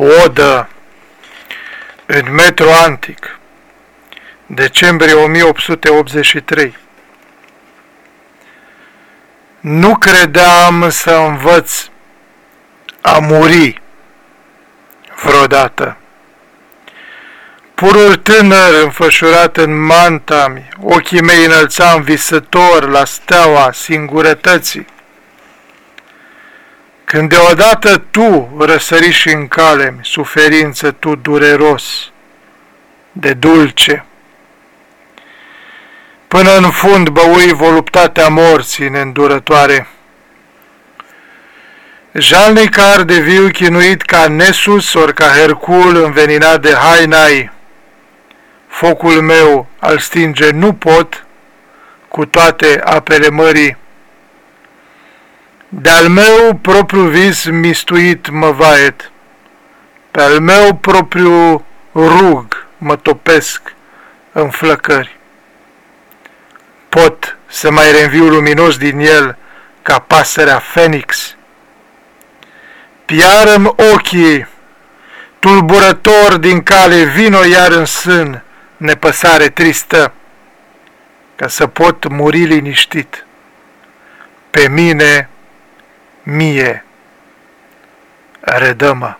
Odă în metro antic, decembrie 1883. Nu credeam să învăț a muri vreodată. Purul tânăr înfășurat în manta-mi, ochii mei înălțam visător la steaua singurătății. Când deodată tu răsări și în cale suferință tu dureros, de dulce, până în fund băui voluptatea morții neîndurătoare. Jalnic ar de viu chinuit ca Nesus ori ca Hercul înveninat de hainai, focul meu al stinge nu pot cu toate apele mării, de-al meu propriu vis mistuit mă vaet, pe-al meu propriu rug mă topesc în flăcări. Pot să mai reînviu luminos din el ca pasărea Fenix. Piară-mi ochii, tulburător din cale, vino iar în sân, nepăsare tristă, ca să pot muri liniștit. Pe mine mie redă-mă.